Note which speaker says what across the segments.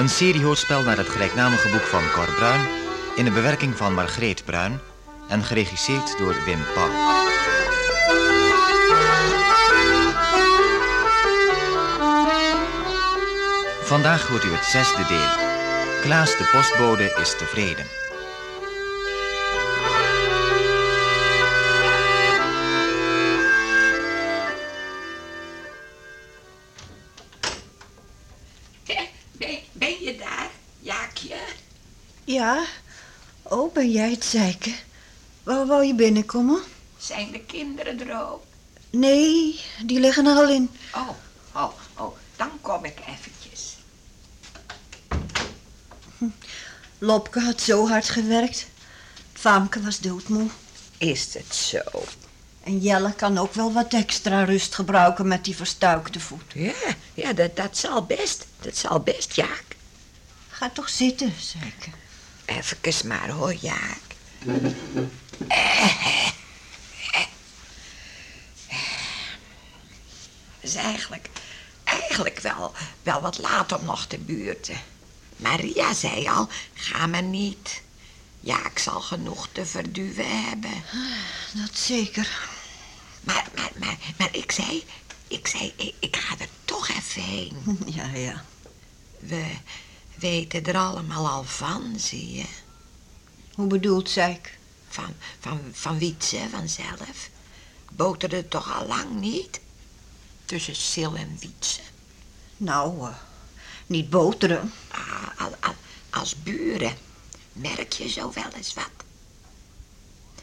Speaker 1: Een seriehoorspel naar het gelijknamige boek van Cor Bruin... in de bewerking van Margreet Bruin... en geregisseerd door Wim Pauw. Vandaag hoort u het zesde deel. Klaas de postbode is tevreden.
Speaker 2: Ben, ben je daar, Jaakje?
Speaker 3: Ja? Oh, ben jij het zeiken? Waar wou je binnenkomen?
Speaker 2: Zijn de kinderen er ook?
Speaker 3: Nee, die liggen er al in.
Speaker 2: Oh, oh, oh, dan kom ik eventjes.
Speaker 3: Lopke had zo hard gewerkt. Vaamke was doodmoe.
Speaker 2: Is het zo?
Speaker 3: En Jelle kan ook wel wat extra rust gebruiken met die verstuikte voet.
Speaker 2: Ja, ja dat, dat zal best. Dat zal best, Jaak.
Speaker 3: Ga toch zitten, zeiken.
Speaker 2: Even maar hoor, Jaak. Het is eigenlijk, eigenlijk wel, wel wat laat om nog te buurten. Maria zei al, ga maar niet. Jaak zal genoeg te verduwen hebben.
Speaker 3: Dat zeker.
Speaker 2: Maar, maar, maar, maar ik zei, ik zei, ik, ik ga er toch even heen.
Speaker 3: Ja, ja.
Speaker 2: We weten er allemaal al van, zie je.
Speaker 3: Hoe bedoelt zeik?
Speaker 2: Van, van, van Wietse vanzelf. Boterde toch al lang niet? Tussen Sil en Wietse.
Speaker 3: Nou, eh, niet boteren.
Speaker 2: Ah, al, al, als buren merk je zo wel eens wat.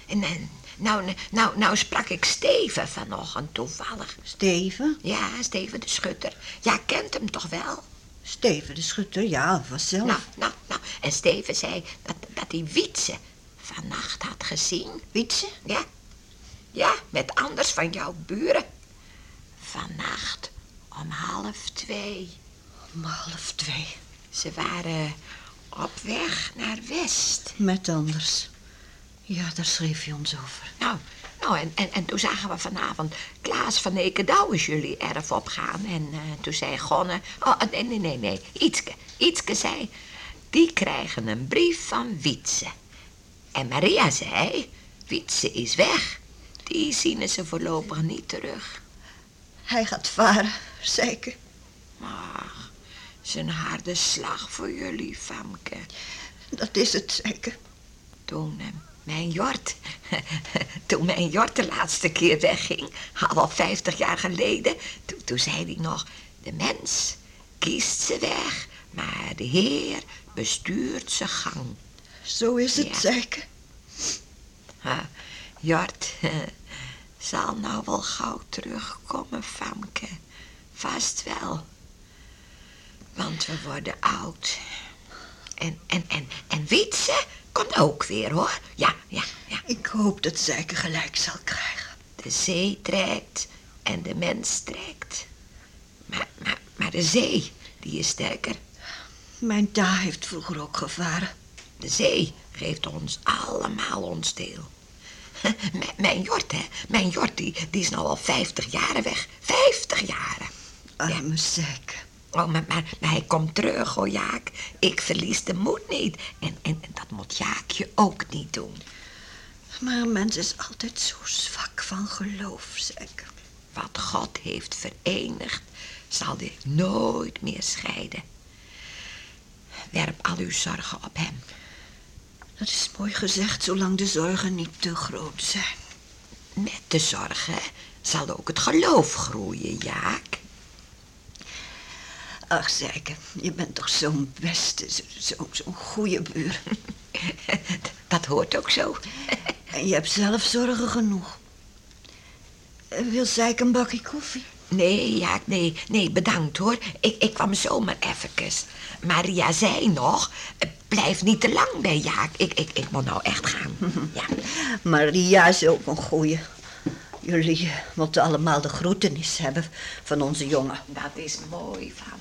Speaker 2: En, en nou, nou, nou sprak ik Steven vanochtend toevallig.
Speaker 3: Steven?
Speaker 2: Ja, Steven de Schutter. Ja, kent hem toch wel?
Speaker 3: Steven de Schutter, ja, vanzelf.
Speaker 2: Nou, nou, nou. En Steven zei dat, dat hij Wietse vannacht had gezien.
Speaker 3: Wietse?
Speaker 2: Ja. Ja, met anders van jouw buren. Vannacht om half twee.
Speaker 3: Om half twee.
Speaker 2: Ze waren op weg naar West.
Speaker 3: Met anders. Ja, daar schreef je ons over.
Speaker 2: Nou, nou en, en, en toen zagen we vanavond Klaas van Ekendouw is jullie erf opgaan. En eh, toen zei Gonne... Oh, nee, nee, nee, nee. Ietske. Ietske zei... Die krijgen een brief van Wietse. En Maria zei... Wietse is weg. Die zien ze voorlopig niet terug.
Speaker 3: Hij gaat varen, zeker.
Speaker 2: Ach, zijn harde slag voor jullie, Famke.
Speaker 3: Dat is het zeker.
Speaker 2: Toen eh, mijn Jort, toen mijn Jort de laatste keer wegging, al vijftig jaar geleden, toen, toen zei hij nog, de mens kiest ze weg, maar de Heer bestuurt ze gang.
Speaker 3: Zo is het
Speaker 2: Ja.
Speaker 3: zeker.
Speaker 2: Ha, Jort zal nou wel gauw terugkomen, Famke. Vast wel. Want we worden oud. En, en, en, en Wietse komt ook weer, hoor. Ja, ja, ja.
Speaker 3: Ik hoop dat zeker gelijk zal krijgen.
Speaker 2: De zee trekt en de mens trekt. Maar, maar, maar de zee, die is sterker.
Speaker 3: Mijn ta heeft vroeger ook gevaren.
Speaker 2: De zee geeft ons allemaal ons deel. Mijn Jort, hè. Mijn Jort, die, die is nou al vijftig jaren weg. Vijftig jaren.
Speaker 3: Arme zeker.
Speaker 2: Oh, maar, maar, maar hij komt terug, hoor, Jaak. Ik verlies de moed niet. En, en, en dat moet Jaakje ook niet doen.
Speaker 3: Maar een mens is altijd zo zwak van geloof, zeker.
Speaker 2: Wat God heeft verenigd, zal dit nooit meer scheiden. Werp al uw zorgen op hem.
Speaker 3: Dat is mooi gezegd, zolang de zorgen niet te groot zijn.
Speaker 2: Met de zorgen zal ook het geloof groeien, Jaak.
Speaker 3: Ach, zeker, je bent toch zo'n beste, zo- zo- zo'n goede buur.
Speaker 2: Dat hoort ook zo.
Speaker 3: En je hebt zelf zorgen genoeg. Eh, Wil Zeik een bakje koffie?
Speaker 2: Nee, Jaak, nee, nee, bedankt hoor. Ik, ik kwam zomaar eventjes. Maria zei nog, eh, blijf niet te lang bij Jaak. Ik, ik, ik moet nou echt gaan. Ja.
Speaker 3: Maria is ook een goeie. Jullie eh, moeten allemaal de groetenis hebben van onze jongen.
Speaker 2: Dat is mooi van.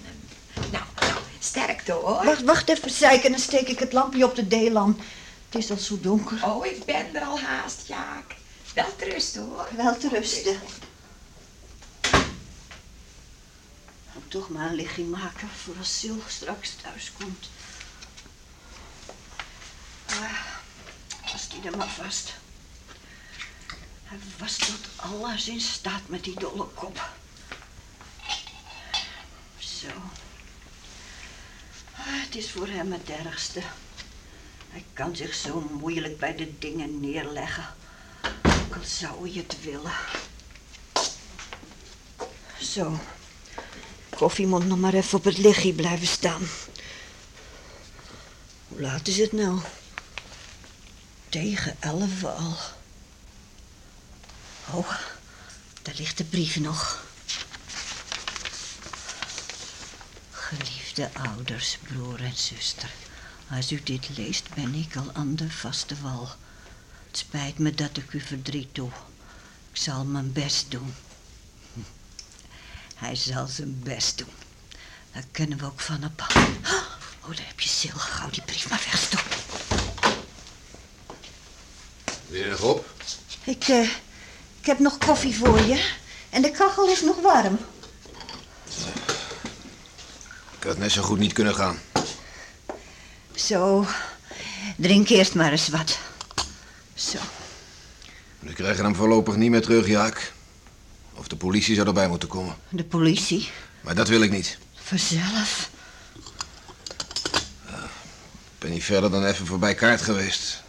Speaker 2: Nou, nou sterkte hoor.
Speaker 3: Wacht, wacht even, en dan steek ik het lampje op de deelam. Het is al zo donker.
Speaker 2: Oh, ik ben er al haast, Jaak. Wel rust hoor.
Speaker 3: Wel te rusten. moet toch maar een ligging maken voor als Sil straks thuis komt. Ah, was die er maar vast. Hij was tot alles in staat met die dolle kop. Zo. Het is voor hem het ergste. Hij kan zich zo moeilijk bij de dingen neerleggen. Ook al zou hij het willen. Zo. Koffie moet nog maar even op het lichtje blijven staan. Hoe laat is het nou? Tegen elf al. Oh, daar ligt de brief nog. Geliefde ouders, broer en zuster. Als u dit leest, ben ik al aan de vaste wal. Het spijt me dat ik u verdriet doe. Ik zal mijn best doen. Hm. Hij zal zijn best doen. Daar kunnen we ook van op. Oh, daar heb je Sil. Gauw die brief maar wegstoppen.
Speaker 4: Weer nog op?
Speaker 3: Ik, eh, ik heb nog koffie voor je. En de kachel is nog warm.
Speaker 4: Ik had net zo goed niet kunnen gaan.
Speaker 3: Zo, drink eerst maar eens wat. Zo.
Speaker 4: We krijgen hem voorlopig niet meer terug, Jaak. Of de politie zou erbij moeten komen.
Speaker 3: De politie.
Speaker 4: Maar dat wil ik niet.
Speaker 3: Vanzelf.
Speaker 4: Ik ben niet verder dan even voorbij kaart geweest.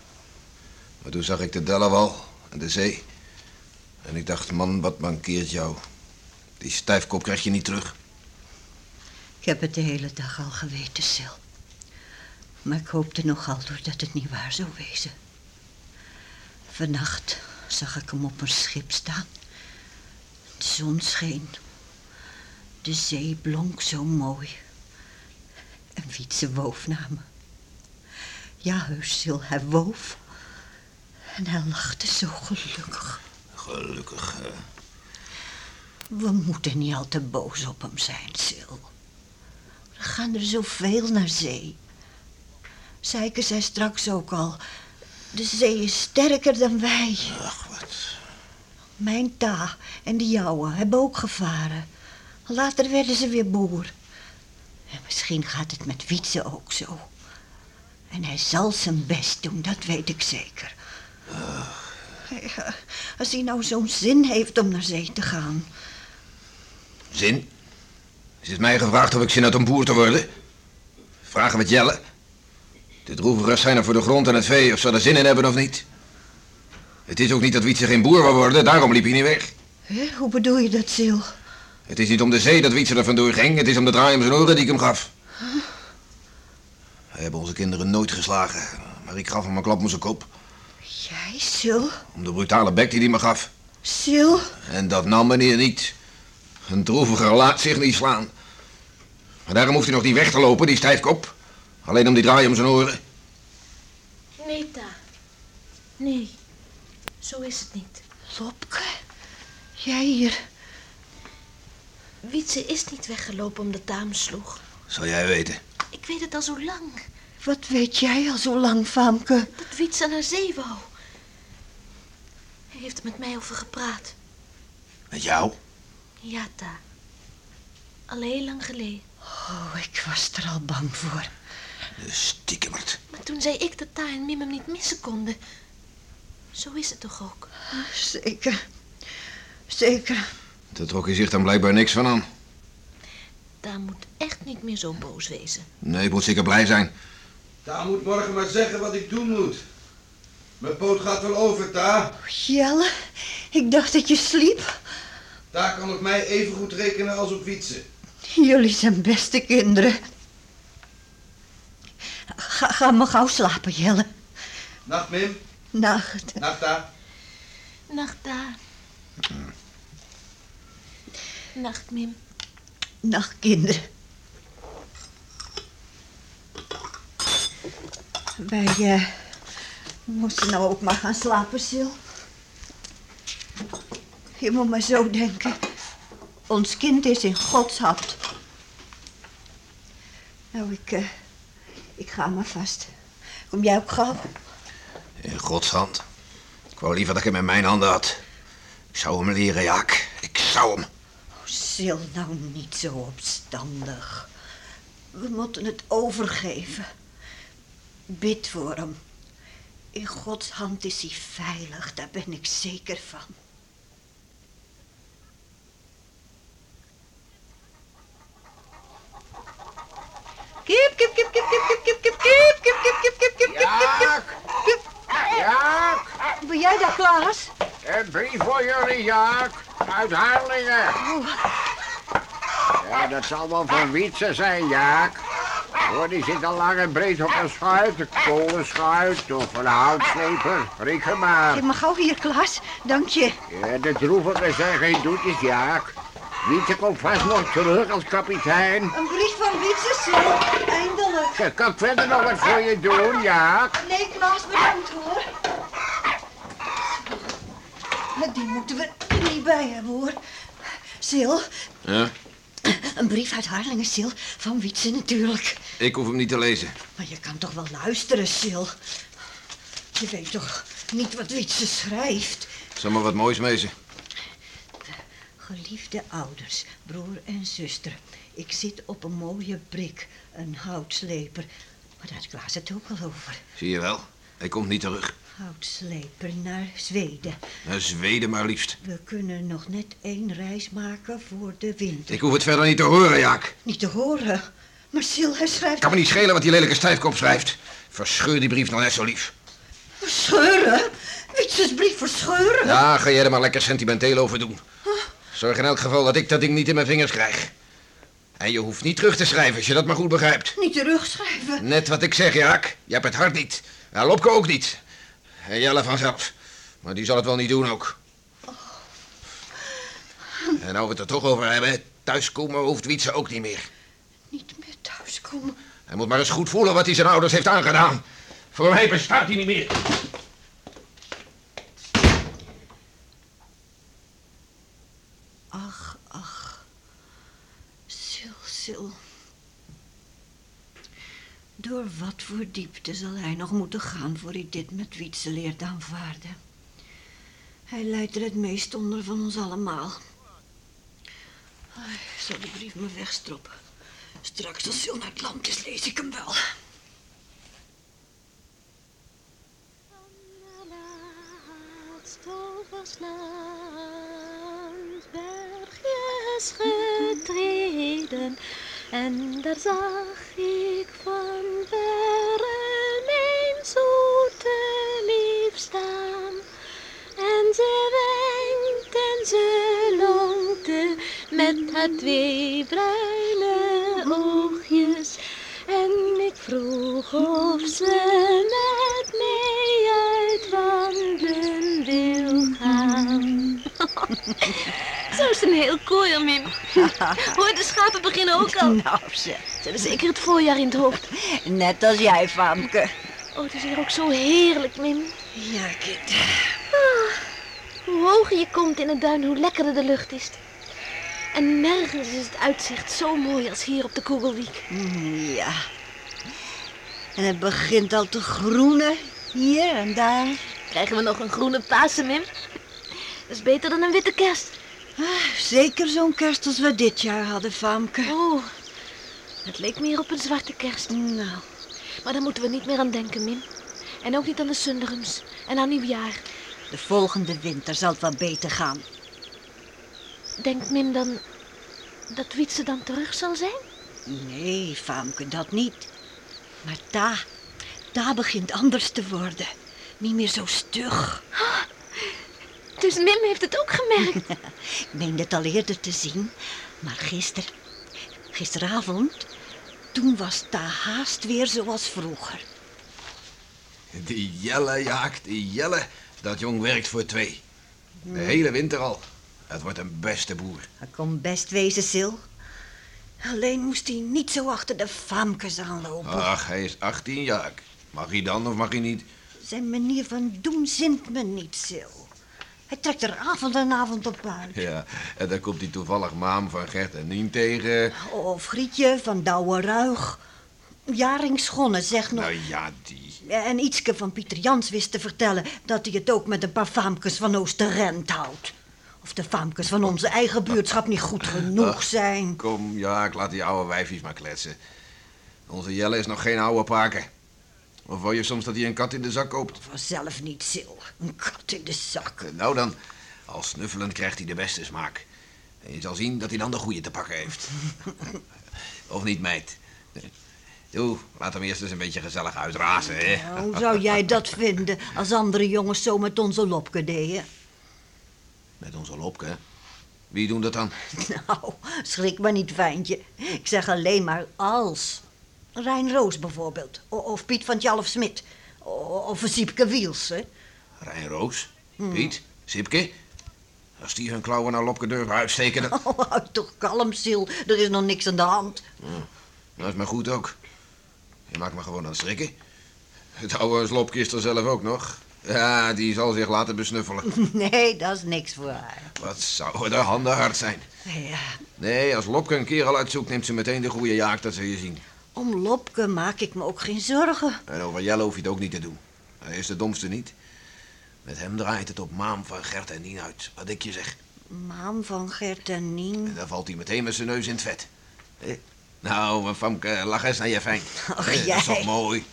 Speaker 4: Maar toen zag ik de Delawal en de zee. En ik dacht, man, wat mankeert jou? Die stijfkop krijg je niet terug.
Speaker 3: Ik heb het de hele dag al geweten, Sil. Maar ik hoopte nogal dat het niet waar zou wezen. Vannacht zag ik hem op een schip staan. De zon scheen. De zee blonk zo mooi. En Wietse woof naar me. Ja, heus, Sil, hij woof. En hij lachte zo gelukkig.
Speaker 4: Gelukkig, hè.
Speaker 3: We moeten niet al te boos op hem zijn, Sil. Er gaan er zoveel naar zee. Zeiken zei straks ook al. De zee is sterker dan wij.
Speaker 4: Ach, wat.
Speaker 3: Mijn ta en de jouwe hebben ook gevaren. Later werden ze weer boer. En misschien gaat het met Wietse ook zo. En hij zal zijn best doen, dat weet ik zeker. Ja, Als hij nou zo'n zin heeft om naar zee te gaan.
Speaker 4: Zin? Is het mij gevraagd of ik zin had om boer te worden? Vragen het Jelle? De droevigers zijn er voor de grond en het vee, of ze er zin in hebben of niet. Het is ook niet dat Wietse geen boer wil worden, daarom liep hij niet weg.
Speaker 3: Hè, Hoe bedoel je dat, Sil?
Speaker 4: Het is niet om de zee dat Wietse er vandoor ging, het is om de draai om zijn oren die ik hem gaf. We hebben onze kinderen nooit geslagen, maar ik gaf hem een klap om zijn kop.
Speaker 3: Jij, Sil?
Speaker 4: Om de brutale bek die hij me gaf.
Speaker 3: Sil?
Speaker 4: En dat nam meneer niet. Een droeviger laat zich niet slaan. Maar daarom hoeft hij nog niet weg te lopen, die stijfkop. Alleen om die draai om zijn oren.
Speaker 5: Nee, Ta. Nee, zo is het niet.
Speaker 3: Lopke? Jij hier?
Speaker 5: Wietse is niet weggelopen omdat Ta hem sloeg.
Speaker 4: Zal jij weten.
Speaker 5: Ik weet het al zo lang.
Speaker 3: Wat weet jij al zo lang, Famke?
Speaker 5: Dat Wietse naar zee wou. Hij heeft er met mij over gepraat.
Speaker 4: Met jou?
Speaker 5: Ja, Ta. Al heel lang geleden.
Speaker 3: Oh, ik was er al bang voor.
Speaker 4: De stiekemert.
Speaker 5: Maar toen zei ik dat Ta en Mim hem niet missen konden. Zo is het toch ook?
Speaker 3: Zeker. Zeker.
Speaker 4: Daar trok hij zich dan blijkbaar niks van aan.
Speaker 5: Ta moet echt niet meer zo boos wezen.
Speaker 4: Nee, ik moet zeker blij zijn.
Speaker 6: Ta moet morgen maar zeggen wat ik doen moet. Mijn poot gaat wel over, Ta.
Speaker 3: Jelle, ik dacht dat je sliep.
Speaker 6: Ta kan op mij even goed rekenen als op Wietse.
Speaker 3: Jullie zijn beste kinderen. Ga, ga maar gauw slapen, Jelle.
Speaker 6: Nacht, Mim.
Speaker 3: Nacht.
Speaker 6: Nacht, Ta.
Speaker 5: Nacht, Ta. Nacht, Mim.
Speaker 3: Nacht, kinderen. Wij eh, moesten nou ook maar gaan slapen, Sil. Je moet maar zo denken. Ons kind is in Gods hand. Nou, ik, eh, ik ga maar vast. Kom jij ook gauw?
Speaker 4: In Gods hand. Ik wou liever dat ik hem in mijn handen had. Ik zou hem leren, Jaak. Ik zou hem.
Speaker 3: Sil, nou niet zo opstandig. We moeten het overgeven. Bid voor hem. In Gods hand is hij veilig, daar ben ik zeker van. Kip, kip, kip, kip, kip, kip, kip, kip, kip, kip, kip, kip, kip, kip,
Speaker 7: Jaak!
Speaker 3: kip.
Speaker 7: Jaak!
Speaker 3: Ben jij daar, Klaas?
Speaker 7: Een brief voor jullie, Jaak. Uit Harlingen. Ja, dat zal wel van Wietse zijn, Jaak. Hoor, die zit al lang en breed op een schuit. Een kolenschuit of een houtsleper. Reken maar.
Speaker 3: Geef maar gauw hier, Klaas. Dank je.
Speaker 7: Ja, de droevige zijn geen doetjes, Jaak. Wietse komt vast nog terug als kapitein.
Speaker 3: Een brief van Wietse, Sil. Eindelijk.
Speaker 7: Ik kan ik verder nog wat voor je doen, Jaak?
Speaker 3: Nee, Klaas, bedankt hoor. Die moeten we er niet bij hebben hoor. Sil,
Speaker 4: Ja?
Speaker 3: een brief uit Harlingen, Sil. Van Wietse natuurlijk.
Speaker 4: Ik hoef hem niet te lezen.
Speaker 3: Maar je kan toch wel luisteren, Sil. Je weet toch niet wat Wietse schrijft?
Speaker 4: Zal maar wat moois mezen.
Speaker 3: Geliefde ouders, broer en zuster. Ik zit op een mooie brik, een houtsleper. Maar daar had Klaas het ook al over.
Speaker 4: Zie je wel? Hij komt niet terug.
Speaker 3: Houtsleper naar Zweden.
Speaker 4: Naar Zweden maar liefst.
Speaker 3: We kunnen nog net één reis maken voor de winter.
Speaker 4: Ik hoef het verder niet te horen, Jaak.
Speaker 3: Niet te horen. Maar Sil, hij schrijft...
Speaker 4: Kan me niet schelen wat die lelijke stijfkop schrijft. Verscheur die brief nou net zo lief.
Speaker 3: Verscheuren? Wietses brief verscheuren?
Speaker 4: Ja, ga jij er maar lekker sentimenteel over doen. Zorg in elk geval dat ik dat ding niet in mijn vingers krijg. En je hoeft niet terug te schrijven als je dat maar goed begrijpt.
Speaker 3: Niet terugschrijven.
Speaker 4: Net wat ik zeg, Jaak. Je hebt het hart niet. En Lopke ook niet. En Jelle vanzelf. Maar die zal het wel niet doen ook. En nou we het er toch over hebben, thuiskomen hoeft Wietse ook niet meer.
Speaker 3: Niet meer thuiskomen.
Speaker 4: Hij moet maar eens goed voelen wat hij zijn ouders heeft aangedaan. Voor mij bestaat hij niet meer.
Speaker 3: Ach, ach. Sil, Sil. Door wat voor diepte zal hij nog moeten gaan voor hij dit met Wietse leert aanvaarden? Hij lijdt er het meest onder van ons allemaal. Ik zal de brief maar wegstroppen. Straks als Sil naar het land is, lees ik hem wel.
Speaker 5: Laatst over land bergjes getreden en daar zag ik van verre mijn zoete lief staan. En ze wenkt en ze lonkte met haar twee bruine oogjes. En ik vroeg of ze met mij uitwandelen wil gaan. Zo is een heel kooi, Mim. Hoor, de schapen beginnen ook al.
Speaker 3: Nou.
Speaker 5: Ze hebben zeker het voorjaar in het hoofd.
Speaker 3: Net als jij, Famke.
Speaker 5: Oh, het is hier ook zo heerlijk, Mim.
Speaker 3: Ja, kind.
Speaker 5: Hoe hoger je komt in het duin, hoe lekkerder de lucht is. En nergens is het uitzicht zo mooi als hier op de Kogelwiek.
Speaker 3: Mm, Ja. En het begint al te groenen. Hier en daar.
Speaker 5: Krijgen we nog een groene Pasen, Mim? Dat is beter dan een witte kerst.
Speaker 3: Ah, zeker zo'n kerst als we dit jaar hadden, Famke.
Speaker 5: Oh, het leek meer op een zwarte kerst.
Speaker 3: Nou,
Speaker 5: Maar daar moeten we niet meer aan denken, Mim. En ook niet aan de Sunderums en aan nieuwjaar.
Speaker 3: de volgende winter zal het wel beter gaan.
Speaker 5: Denkt Mim dan dat Wietse dan terug zal zijn?
Speaker 3: Nee, Famke, dat niet. Maar daar, daar begint anders te worden. Niet meer zo stug.
Speaker 5: Dus Mim heeft het ook gemerkt.
Speaker 3: Ik meende het al eerder te zien. Maar gisteren, gisteravond, toen was daar haast weer zoals vroeger.
Speaker 4: Die Jelle, Jaak, die Jelle. Dat jong werkt voor twee. De hele winter al. Het wordt een beste boer.
Speaker 3: Dat kon best wezen, Sil. Alleen moest hij niet zo achter de famkes aanlopen.
Speaker 4: Ach, hij is 18 jaar. Mag hij dan of mag hij niet?
Speaker 3: Zijn manier van doen zint me niet, Sil. Hij trekt er avond en avond op uit.
Speaker 4: Ja, en dan komt hij toevallig Maam van Gert en Nien tegen.
Speaker 3: Of Grietje van Douwe Ruig. Jaring zegt nog...
Speaker 4: Nou ja, die.
Speaker 3: En Ietske van Pieter Jans wist te vertellen dat hij het ook met een paar famkes van Oosterrent houdt. Of de famkes van onze eigen buurtschap niet goed genoeg zijn.
Speaker 4: Kom, ja, ik laat die oude wijfjes maar kletsen. Onze Jelle is nog geen oude paken. Of wil je soms dat hij een kat in de zak koopt?
Speaker 3: Vanzelf niet, Sil. Een kat in de zak.
Speaker 4: Nou dan, als snuffelend krijgt hij de beste smaak. En je zal zien dat hij dan de goede te pakken heeft. of niet, meid? Doe, laat hem eerst eens een beetje gezellig uitrazen, hè?
Speaker 3: Hoe zou jij dat vinden als andere jongens zo met onze Lopke deden?
Speaker 4: Met onze Lopke. Wie doen dat dan?
Speaker 3: Nou, schrik maar niet, fijntje. Ik zeg alleen maar als. Rijn Roos bijvoorbeeld. O- Of Piet van Tjalf Smit. O- Of Siepke Wiels, hè?
Speaker 4: Rijn Roos? Piet? Sipke? Als die hun klauwen naar Lopke durven uitsteken, dan...
Speaker 3: Oh, houd toch kalm, Sil. Er is nog niks aan de hand.
Speaker 4: Dat is maar goed ook. Je maakt me gewoon aan het schrikken. Het oude Slopke is er zelf ook nog. Ja, die zal zich laten besnuffelen.
Speaker 3: Nee, dat is niks voor haar.
Speaker 4: Wat zouden de handen hard zijn.
Speaker 3: Ja,
Speaker 4: Nee, als Lopke een kerel uitzoekt, neemt ze meteen de goede jaak, dat zul je zien.
Speaker 3: Om Lopke maak ik me ook geen zorgen.
Speaker 4: En over Jelle hoef je het ook niet te doen. Hij is de domste niet. Met hem draait het op Maam van Gert en Nien uit, wat ik je zeg.
Speaker 3: Maan van Gert en Nien.
Speaker 4: En dan valt hij meteen met zijn neus in het vet. Hé? Nou, Famke, lach eens naar je fijn.
Speaker 3: Ach,
Speaker 4: Hé, Dat is toch
Speaker 3: jij.
Speaker 4: mooi.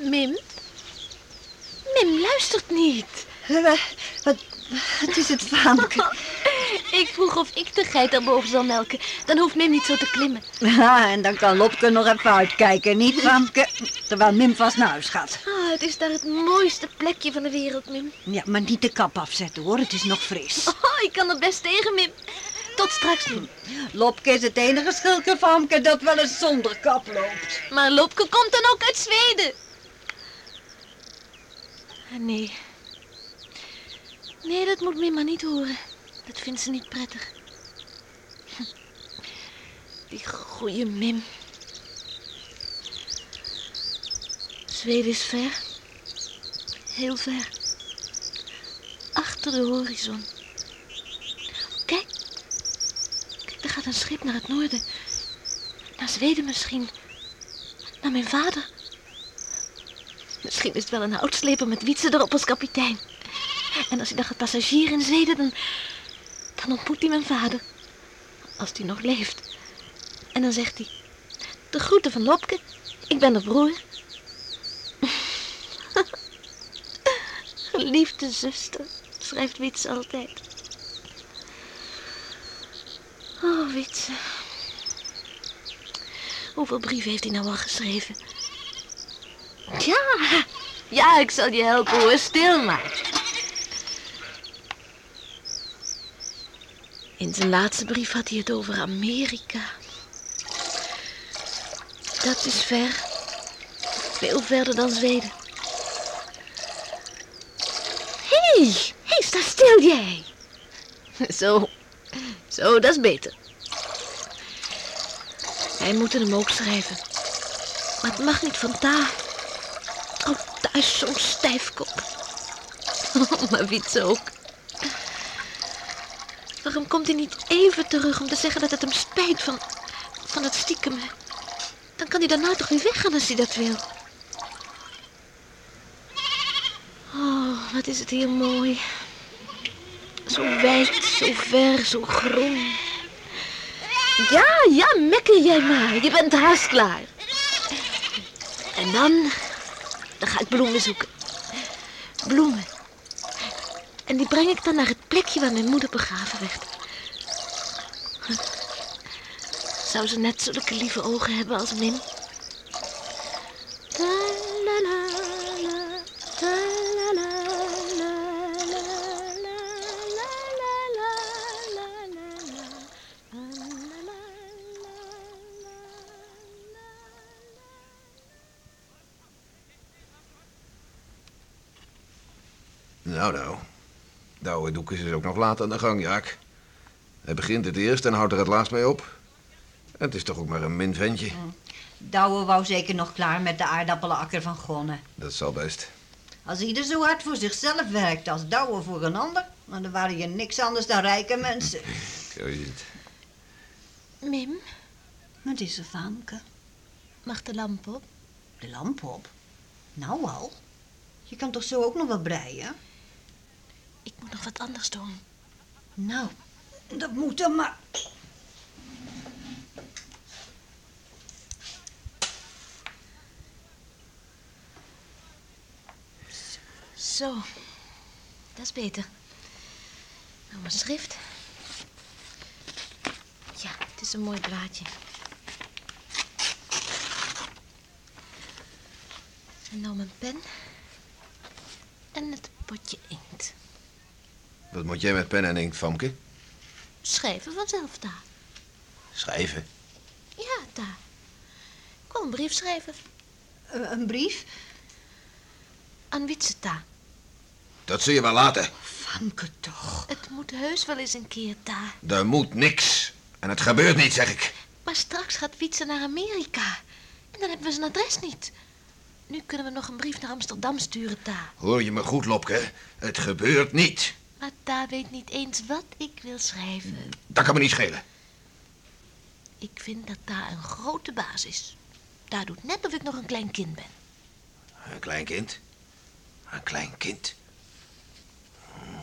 Speaker 5: Mim? Mim luistert niet.
Speaker 3: Wat, wat, wat is het, Famke?
Speaker 5: Ik vroeg of ik de geit daarboven zal melken. Dan hoeft Mim niet zo te klimmen.
Speaker 3: Ja, en dan kan Lopke nog even uitkijken, niet, Famke? Terwijl Mim vast naar huis gaat.
Speaker 5: Ah, het is daar het mooiste plekje van de wereld, Mim.
Speaker 3: Ja, maar niet de kap afzetten, hoor. Het is nog fris.
Speaker 5: Oh, ik kan er best tegen, Mim. Tot straks, Mim.
Speaker 3: Lopke is het enige schilke, Famke, dat wel eens zonder kap loopt.
Speaker 5: Maar Lopke komt dan ook uit Zweden. Ah, Nee. Nee, dat moet Mim maar niet horen. Dat vindt ze niet prettig. Die goeie Mim. Zweden is ver. Heel ver. Achter de horizon. Kijk. Kijk, daar gaat een schip naar het noorden. Naar Zweden misschien. Naar mijn vader. Misschien is het wel een houtsleper met Wietse erop als kapitein. En als hij dan gaat passagier in Zweden, dan, dan ontmoet hij mijn vader. Als hij nog leeft. En dan zegt hij... De groeten van Lopke. Ik ben de broer. Geliefde zuster, schrijft Wietse altijd. Oh, Wietse. Hoeveel brieven heeft hij nou al geschreven? Ja, ja, ik zal je helpen hoor. Stil maar. In zijn laatste brief had hij het over Amerika. Dat is ver. Veel verder dan Zweden. Hé, hey, hey, sta stil jij. Zo, zo, dat is beter. Wij moeten hem ook schrijven. Maar het mag niet van Ta. Oh, Ta is zo'n stijfkop. Oh, maar Wietse ook. Waarom komt hij niet even terug om te zeggen dat het hem spijt van, van het stiekem? Dan kan hij daarna toch weer weggaan als hij dat wil. Oh, wat is het hier mooi. Zo wijd, zo ver, zo groen. Ja, ja, mekker jij maar. Je bent haast klaar. En dan, dan ga ik bloemen zoeken. Bloemen. En die breng ik dan naar het plekje waar mijn moeder begraven werd. Zou ze net zulke lieve ogen hebben als Min?
Speaker 4: Doekjes is ook nog laat aan de gang, Jaak. Hij begint het eerst en houdt er het laatst mee op. En het is toch ook maar een min ventje.
Speaker 3: Douwe wou zeker nog klaar met de aardappelenakker van Gonne.
Speaker 4: Dat zal best.
Speaker 3: Als ieder zo hard voor zichzelf werkt als Douwe voor een ander... dan waren je niks anders dan rijke mensen.
Speaker 4: Zo is het.
Speaker 5: Mim,
Speaker 3: Wat is er, Famke?
Speaker 5: mag de lamp op?
Speaker 3: De lamp op? Nou al. Je kan toch zo ook nog wel breien?
Speaker 5: Ik moet nog wat anders doen.
Speaker 3: Nou, dat moet dan maar.
Speaker 5: Zo, dat is beter. Nou, mijn schrift. Ja, het is een mooi blaadje. En nou mijn pen. En het potje inkt.
Speaker 4: Wat moet jij met pen en inkt, Famke?
Speaker 5: Schrijven vanzelf daar.
Speaker 4: Schrijven.
Speaker 5: Ja, daar. Ik wil een brief schrijven.
Speaker 3: Eh, een brief?
Speaker 5: Aan Wietse daar.
Speaker 4: Dat zul je wel laten.
Speaker 3: Famke toch.
Speaker 5: Het moet heus wel eens een keer daar.
Speaker 4: Er moet niks. En het gebeurt niet, zeg ik.
Speaker 5: Maar straks gaat Wietse naar Amerika. En dan hebben we zijn adres niet. Nu kunnen we nog een brief naar Amsterdam sturen, Ta.
Speaker 4: Hoor je me goed, Lopke? Het gebeurt niet.
Speaker 5: Maar Ta weet niet eens wat ik wil schrijven.
Speaker 4: Dat kan me niet schelen.
Speaker 5: Ik vind dat Ta een grote baas is. Ta doet net of ik nog een klein kind ben.
Speaker 4: Een klein kind? Een klein kind? Hm,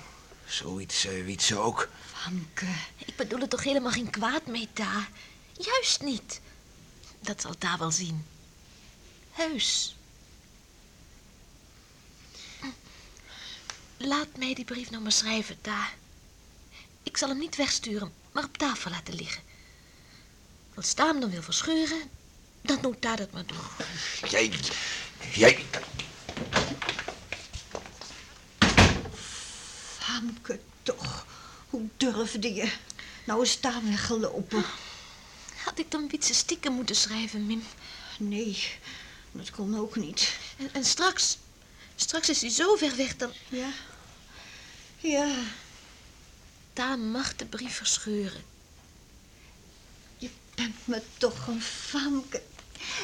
Speaker 4: Zoiets uh, weet ze ook.
Speaker 3: Famke.
Speaker 5: Ik bedoel er toch helemaal geen kwaad mee, Ta. Juist niet. Dat zal Ta wel zien. Heus. Laat mij die brief nou maar schrijven, Ta. Ik zal hem niet wegsturen, maar op tafel laten liggen. Als Ta hem dan wil verscheuren, dan moet Ta dat maar doen.
Speaker 4: Jij... Jij...
Speaker 3: Famke toch. Hoe durfde je? Nou is daar weggelopen.
Speaker 5: Had ik dan Wietse stiekem moeten schrijven, Mim?
Speaker 3: Nee, dat kon ook niet.
Speaker 5: En, en straks, straks is hij zo ver weg dan...
Speaker 3: Ja. Ja,
Speaker 5: Ta mag de brief verscheuren.
Speaker 3: je bent me toch een Famke.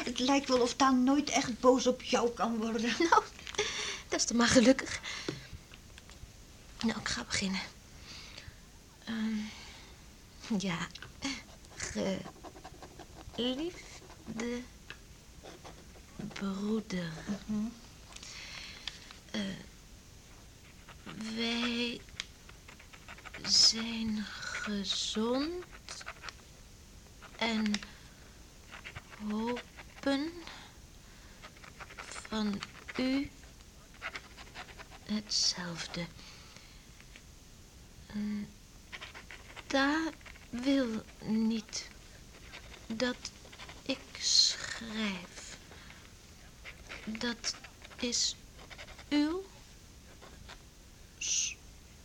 Speaker 3: Het lijkt wel of Daan nooit echt boos op jou kan worden.
Speaker 5: Nou, dat is toch maar gelukkig. Nou, ik ga beginnen. Ehm, ja, geliefde broeder. Eh, wij zijn gezond en hopen van u hetzelfde. Mm, Daar wil niet dat ik schrijf. Dat is uw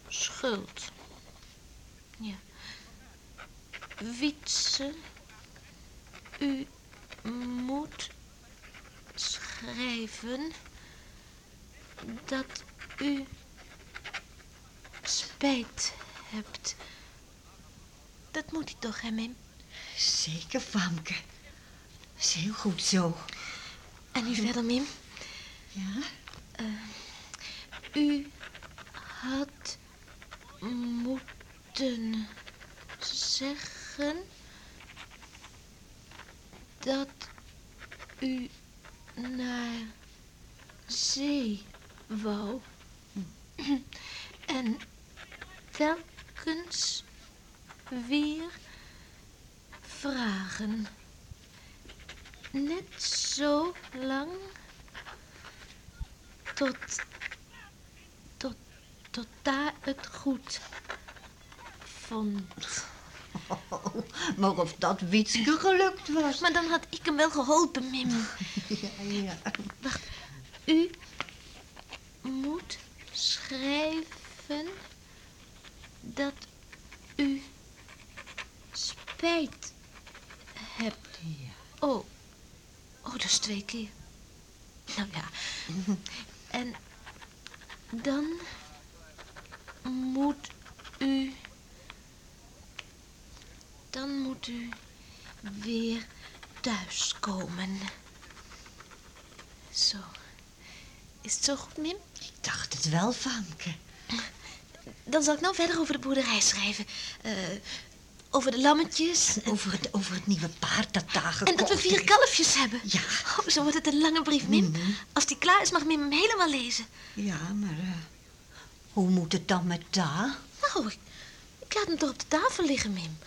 Speaker 5: schuld. Ja. Wietse, u moet schrijven dat u spijt hebt. Dat moet hij toch, hè, Mim?
Speaker 3: Zeker, Famke. Is heel goed zo.
Speaker 5: En nu verder, Mim.
Speaker 3: Ja?
Speaker 5: U had moeten zeggen dat u naar zee wou. En telkens weer vragen. Net zo lang tot, tot, tot daar het goed vond.
Speaker 3: Maar of dat Wietske gelukt was.
Speaker 5: Maar dan had ik hem wel geholpen, Mim.
Speaker 3: Ja, ja.
Speaker 5: Wacht, u moet schrijven dat u spijt hebt. Oh, oh, dat is twee keer. Nou ja. En dan moet u... Dan moet u weer thuiskomen. Zo. Is het zo goed, Mim?
Speaker 3: Ik dacht het wel, Famke.
Speaker 5: Dan zal ik nou verder over de boerderij schrijven. Eh, over de lammetjes. En,
Speaker 3: Over het, over het nieuwe paard dat daar gekocht
Speaker 5: en dat we vier kalfjes hebben.
Speaker 3: Ja.
Speaker 5: Oh, zo wordt het een lange brief, Mim.
Speaker 3: Mhm.
Speaker 5: Als die klaar is, mag Mim hem helemaal lezen.
Speaker 3: Ja, maar... eh, Hoe moet het dan met Da?
Speaker 5: Nou, ik, ik laat hem toch op de tafel liggen, Mim.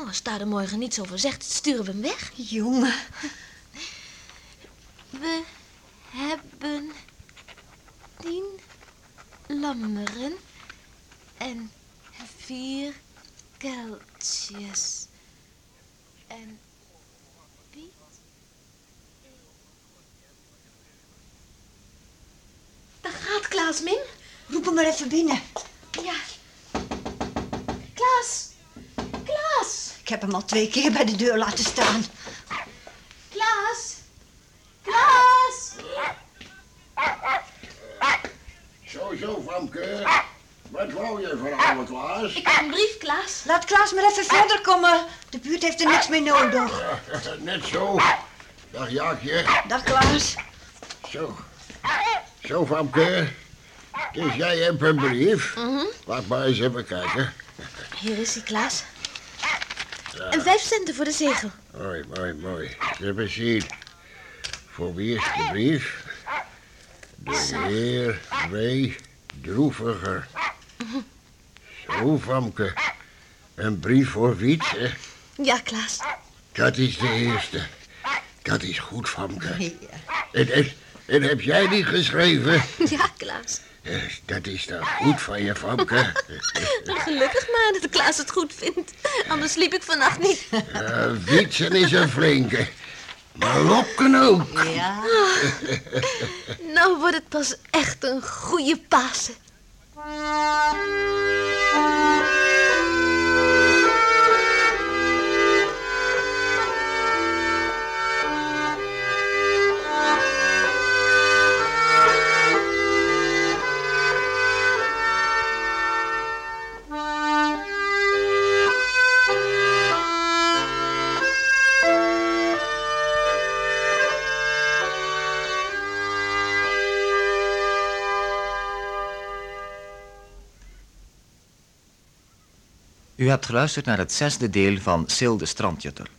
Speaker 5: Nou, als daar er morgen niets over zegt, sturen we hem weg.
Speaker 3: Jongen,
Speaker 5: We hebben tien lammeren en vier kuiltjes. En wie? Daar gaat Klaas, Mim.
Speaker 3: roep hem maar even binnen.
Speaker 5: Ja. Klaas! Klaas!
Speaker 3: Ik heb hem al twee keer bij de deur laten staan.
Speaker 5: Klaas! Klaas!
Speaker 7: Zo, zo, Famke. Wat wou je vanavond, Klaas?
Speaker 5: Ik heb een brief, Klaas.
Speaker 3: Laat Klaas maar even verder komen. De buurt heeft er niks mee nodig.
Speaker 7: Net zo. Dag, Jaakje.
Speaker 3: Dag Klaas.
Speaker 7: Zo. Zo, Famke. Dus jij hebt een brief. Laat maar eens even kijken.
Speaker 5: Hier is hij, Klaas. En vijf centen voor de zegel.
Speaker 7: Mooi, mooi, mooi. Even zien. Voor wie is de brief? De heer W. Droeviger. Zo, Famke. Een brief voor Wiets, hè?
Speaker 5: Ja, Klaas.
Speaker 7: Dat is de eerste. Dat is goed, Famke. En, en, en heb jij die geschreven?
Speaker 5: Ja, Klaas.
Speaker 7: Eh, Dat is dan goed van je, Famke.
Speaker 5: Gelukkig maar dat Klaas het goed vindt. Anders sliep ik vannacht niet.
Speaker 7: Uh, Wietsen is een flinke. Maar Lopken ook.
Speaker 3: Ja.
Speaker 5: Nou wordt het pas echt een goede Pasen.
Speaker 1: U hebt geluisterd naar het zesde deel van Sil de Strandjutter.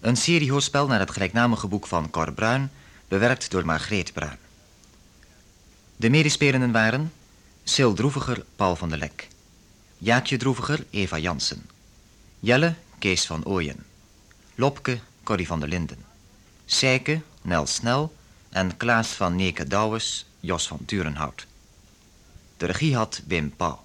Speaker 1: Een seriehoorspel naar het gelijknamige boek van Cor Bruin, bewerkt door Margreet Bruin. De medespelenden waren Sil Droeviger, Paul van der Lek. Jaakje Droeviger, Eva Jansen. Jelle, Kees van Ooyen. Lopke, Corrie van der Linden. Seike, Nel Snel en Klaas van Neke Douwes, Jos van Turenhout. De regie had Wim Pauw.